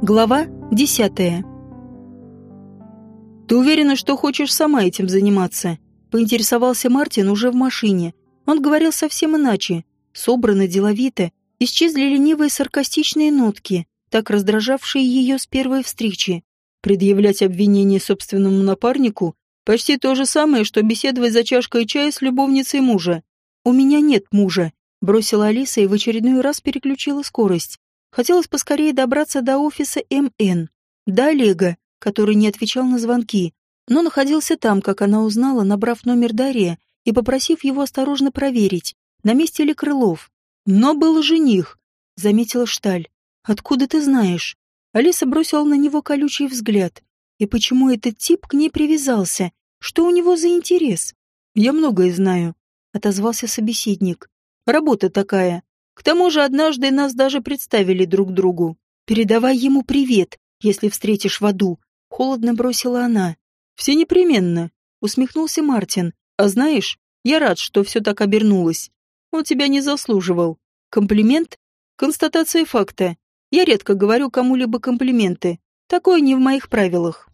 Глава десятая. «Ты уверена, что хочешь сама этим заниматься?» — поинтересовался Мартин уже в машине. Он говорил совсем иначе, собранно, деловито. Исчезли ленивые саркастичные нотки, так раздражавшие ее с первой встречи. Предъявлять обвинение собственному напарнику — почти то же самое, что беседовать за чашкой чая с любовницей мужа. «У меня нет мужа», — бросила Алиса и в очередной раз переключила скорость. Хотелось поскорее добраться до офиса МН, до Олега, который не отвечал на звонки, но находился там, как она узнала, набрав номер Дарья и попросив его осторожно проверить, на месте ли Крылов. Но был жених, заметила Шталь. Откуда ты знаешь? Алиса бросила на него колючий взгляд. И почему этот тип к ней привязался? Что у него за интерес? Я многое знаю, отозвался собеседник. Работа такая. К тому же однажды нас даже представили друг другу. Передавай ему привет, если встретишь в аду. Холодно бросила она. Все непременно, усмехнулся Мартин. А знаешь, я рад, что все так обернулось. Он тебя не заслуживал. Комплимент? Констатация факта. Я редко говорю кому-либо комплименты. Такое не в моих правилах.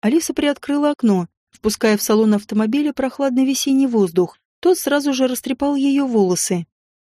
Алиса приоткрыла окно, впуская в салон автомобиля прохладный весенний воздух. Тот сразу же растрепал ее волосы.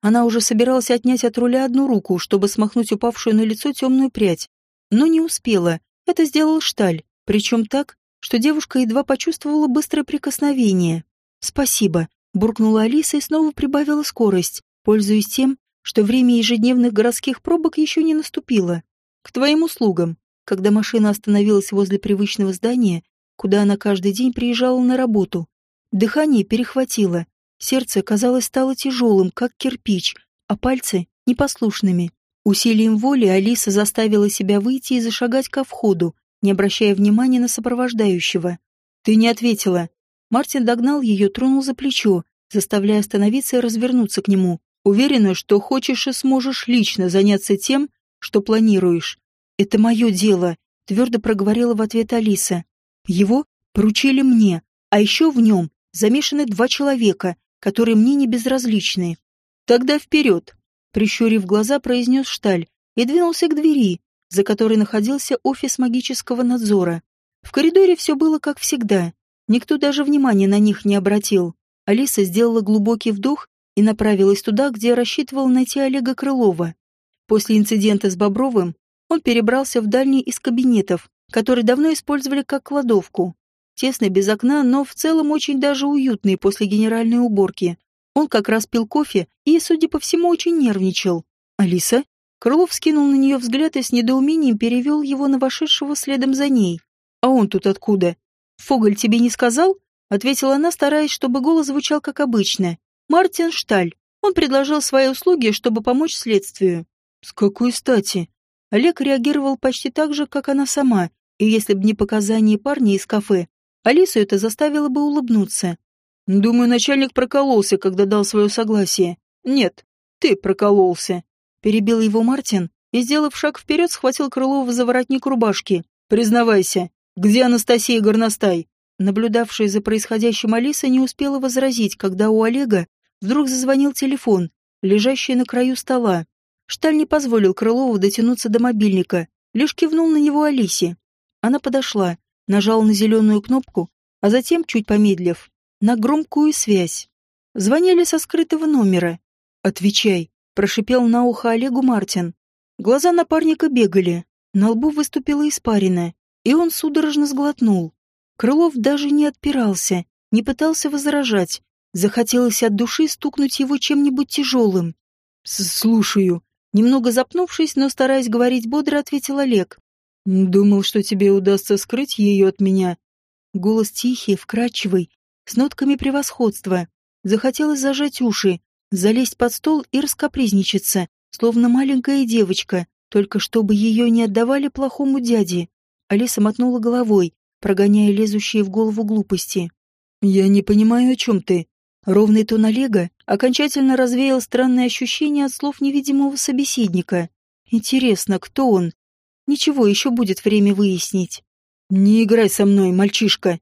Она уже собиралась отнять от руля одну руку, чтобы смахнуть упавшую на лицо темную прядь. Но не успела. Это сделал Шталь, причем так, что девушка едва почувствовала быстрое прикосновение. «Спасибо», — буркнула Алиса и снова прибавила скорость, пользуясь тем, что время ежедневных городских пробок еще не наступило. «К твоим услугам». Когда машина остановилась возле привычного здания, куда она каждый день приезжала на работу, дыхание перехватило, Сердце, казалось, стало тяжелым, как кирпич, а пальцы — непослушными. Усилием воли Алиса заставила себя выйти и зашагать ко входу, не обращая внимания на сопровождающего. «Ты не ответила». Мартин догнал ее, тронул за плечо, заставляя остановиться и развернуться к нему. «Уверена, что хочешь и сможешь лично заняться тем, что планируешь. Это мое дело», — твердо проговорила в ответ Алиса. «Его поручили мне, а еще в нем замешаны два человека, которые мне не безразличны. Тогда вперед, прищурив глаза, произнес Шталь и двинулся к двери, за которой находился офис магического надзора. В коридоре все было как всегда. Никто даже внимания на них не обратил. Алиса сделала глубокий вдох и направилась туда, где рассчитывал найти Олега Крылова. После инцидента с Бобровым он перебрался в дальний из кабинетов, который давно использовали как кладовку. Тесный, без окна, но в целом очень даже уютный после генеральной уборки. Он как раз пил кофе и, судя по всему, очень нервничал. «Алиса?» Крылов скинул на нее взгляд и с недоумением перевел его на вошедшего следом за ней. «А он тут откуда?» «Фоголь тебе не сказал?» Ответила она, стараясь, чтобы голос звучал как обычно. «Мартин Шталь. Он предложил свои услуги, чтобы помочь следствию». «С какой стати?» Олег реагировал почти так же, как она сама, и если бы не показания парня из кафе, Алису это заставило бы улыбнуться. Думаю, начальник прокололся, когда дал свое согласие. Нет, ты прокололся. Перебил его Мартин и, сделав шаг вперед, схватил Крылова за воротник рубашки. Признавайся, где Анастасия Горностай? Наблюдавшая за происходящим Алиса не успела возразить, когда у Олега вдруг зазвонил телефон, лежащий на краю стола. Шталь не позволил Крылову дотянуться до мобильника, лишь кивнул на него Алисе. Она подошла, нажал на зеленую кнопку, а затем, чуть помедлив, на громкую связь. Звонили со скрытого номера. «Отвечай», — прошипел на ухо Олегу Мартин. Глаза напарника бегали, на лбу выступила испарина, и он судорожно сглотнул. Крылов даже не отпирался, не пытался возражать. Захотелось от души стукнуть его чем-нибудь тяжелым. «Слушаю», Немного запнувшись, но стараясь говорить бодро, ответил Олег. Думал, что тебе удастся скрыть ее от меня. Голос тихий, вкрадчивый, с нотками превосходства. Захотелось зажать уши, залезть под стол и раскопризничаться, словно маленькая девочка, только чтобы ее не отдавали плохому дяде. Алиса мотнула головой, прогоняя лезущие в голову глупости. «Я не понимаю, о чем ты». Ровный тон Олега окончательно развеял странное ощущение от слов невидимого собеседника. «Интересно, кто он? Ничего, еще будет время выяснить. Не играй со мной, мальчишка.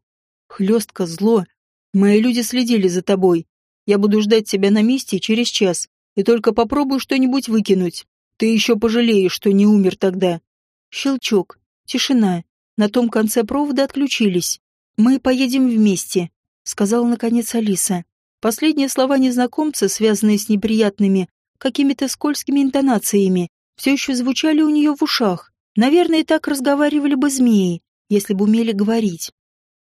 Хлестко, зло. Мои люди следили за тобой. Я буду ждать тебя на месте через час. И только попробуй что-нибудь выкинуть. Ты еще пожалеешь, что не умер тогда. Щелчок. Тишина. На том конце провода отключились. «Мы поедем вместе», — сказала наконец Алиса. Последние слова незнакомца, связанные с неприятными, какими-то скользкими интонациями, все еще звучали у нее в ушах. Наверное, так разговаривали бы змеи, если бы умели говорить.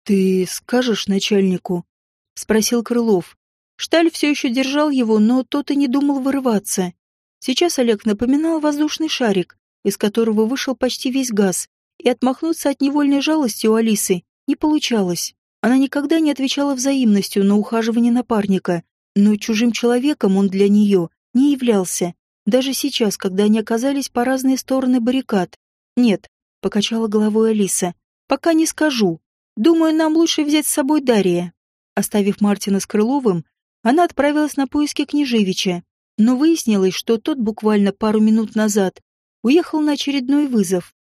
«Ты скажешь начальнику?» — спросил Крылов. Шталь все еще держал его, но тот и не думал вырываться. Сейчас Олег напоминал воздушный шарик, из которого вышел почти весь газ, и отмахнуться от невольной жалости у Алисы не получалось. Она никогда не отвечала взаимностью на ухаживание напарника, но чужим человеком он для нее не являлся. Даже сейчас, когда они оказались по разные стороны баррикад. «Нет», — покачала головой Алиса, — «пока не скажу. Думаю, нам лучше взять с собой Дария». Оставив Мартина с Крыловым, она отправилась на поиски Княжевича, но выяснилось, что тот буквально пару минут назад уехал на очередной вызов.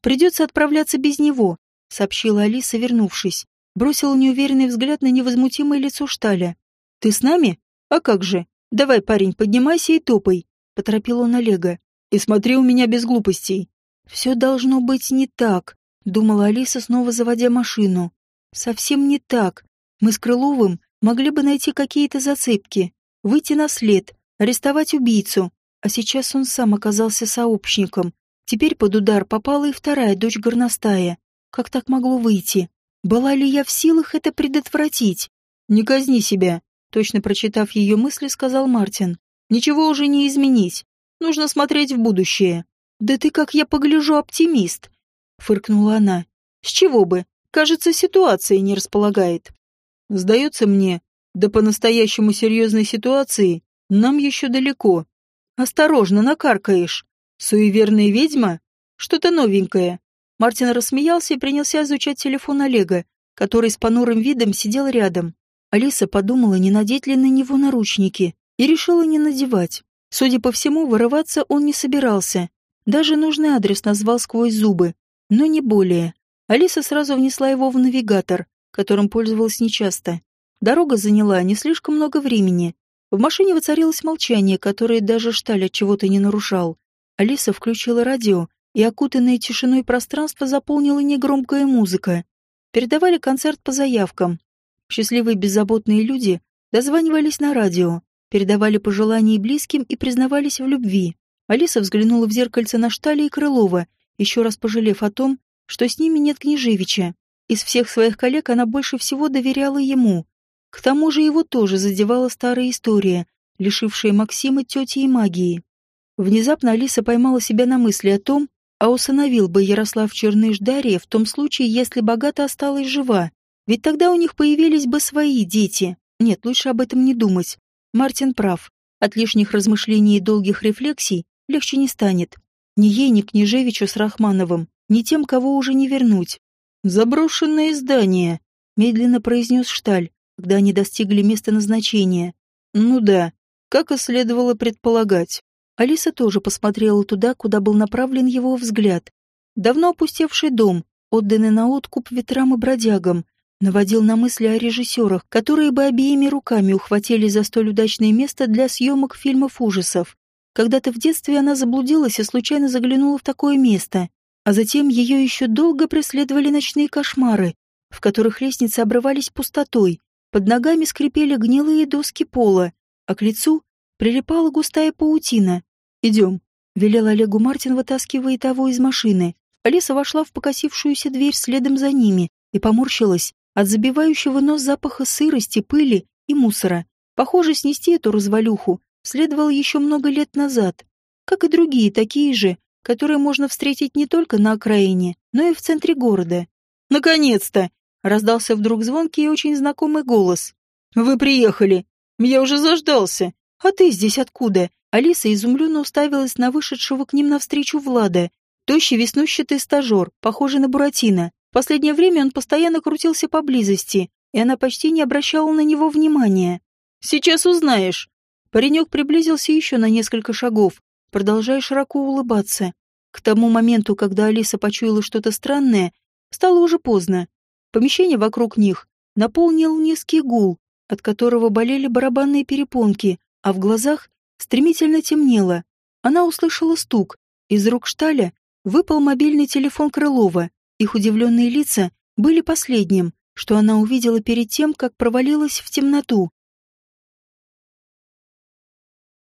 «Придется отправляться без него», — сообщила Алиса, вернувшись. Бросила неуверенный взгляд на невозмутимое лицо Шталя. «Ты с нами? А как же? Давай, парень, поднимайся и топай», — поторопил он Олега. «И смотри у меня без глупостей». «Все должно быть не так», — думала Алиса, снова заводя машину. «Совсем не так. Мы с Крыловым могли бы найти какие-то зацепки, выйти на след, арестовать убийцу. А сейчас он сам оказался сообщником. Теперь под удар попала и вторая дочь горностая. Как так могло выйти? Была ли я в силах это предотвратить? Не казни себя, точно прочитав ее мысли, сказал Мартин. Ничего уже не изменить. Нужно смотреть в будущее. Да ты, как я погляжу, оптимист, фыркнула она. С чего бы? Кажется, ситуация не располагает. Сдается мне, да по-настоящему серьезной ситуации нам еще далеко. Осторожно, накаркаешь. Суеверная ведьма? Что-то новенькое. Мартин рассмеялся и принялся изучать телефон Олега, который с понурым видом сидел рядом. Алиса подумала, не надеть ли на него наручники, и решила не надевать. Судя по всему, вырываться он не собирался. Даже нужный адрес назвал сквозь зубы, но не более. Алиса сразу внесла его в навигатор, которым пользовалась нечасто. Дорога заняла не слишком много времени. В машине воцарилось молчание, которое даже Шталь от чего-то не нарушал. Алиса включила радио и окутанное тишиной пространство заполнила негромкая музыка. Передавали концерт по заявкам. Счастливые беззаботные люди дозванивались на радио, передавали пожелания близким и признавались в любви. Алиса взглянула в зеркальце на Штали и Крылова, еще раз пожалев о том, что с ними нет Княжевича. Из всех своих коллег она больше всего доверяла ему. К тому же его тоже задевала старая история, лишившая Максима тети и магии. Внезапно Алиса поймала себя на мысли о том, а усыновил бы Ярослав Черныш в том случае, если богата осталась жива. Ведь тогда у них появились бы свои дети. Нет, лучше об этом не думать. Мартин прав. От лишних размышлений и долгих рефлексий легче не станет. Ни ей, ни Княжевичу с Рахмановым, ни тем, кого уже не вернуть. «Заброшенное здание», — медленно произнес Шталь, когда они достигли места назначения. «Ну да, как и следовало предполагать. Алиса тоже посмотрела туда, куда был направлен его взгляд. Давно опустевший дом, отданный на откуп ветрам и бродягам, наводил на мысли о режиссерах, которые бы обеими руками ухватили за столь удачное место для съемок фильмов ужасов. Когда-то в детстве она заблудилась и случайно заглянула в такое место, а затем ее еще долго преследовали ночные кошмары, в которых лестницы обрывались пустотой, под ногами скрипели гнилые доски пола, а к лицу прилипала густая паутина, «Идем», — велел Олегу Мартин, вытаскивая того из машины. Алиса вошла в покосившуюся дверь следом за ними и поморщилась от забивающего нос запаха сырости, пыли и мусора. Похоже, снести эту развалюху следовало еще много лет назад, как и другие такие же, которые можно встретить не только на окраине, но и в центре города. «Наконец-то!» — раздался вдруг звонкий и очень знакомый голос. «Вы приехали! Я уже заждался! А ты здесь откуда?» Алиса изумленно уставилась на вышедшего к ним навстречу Влада. Тощий веснущатый стажер, похожий на Буратино. В последнее время он постоянно крутился поблизости, и она почти не обращала на него внимания. «Сейчас узнаешь». Паренек приблизился еще на несколько шагов, продолжая широко улыбаться. К тому моменту, когда Алиса почуяла что-то странное, стало уже поздно. Помещение вокруг них наполнил низкий гул, от которого болели барабанные перепонки, а в глазах стремительно темнело. Она услышала стук. Из рук шталя выпал мобильный телефон Крылова. Их удивленные лица были последним, что она увидела перед тем, как провалилась в темноту.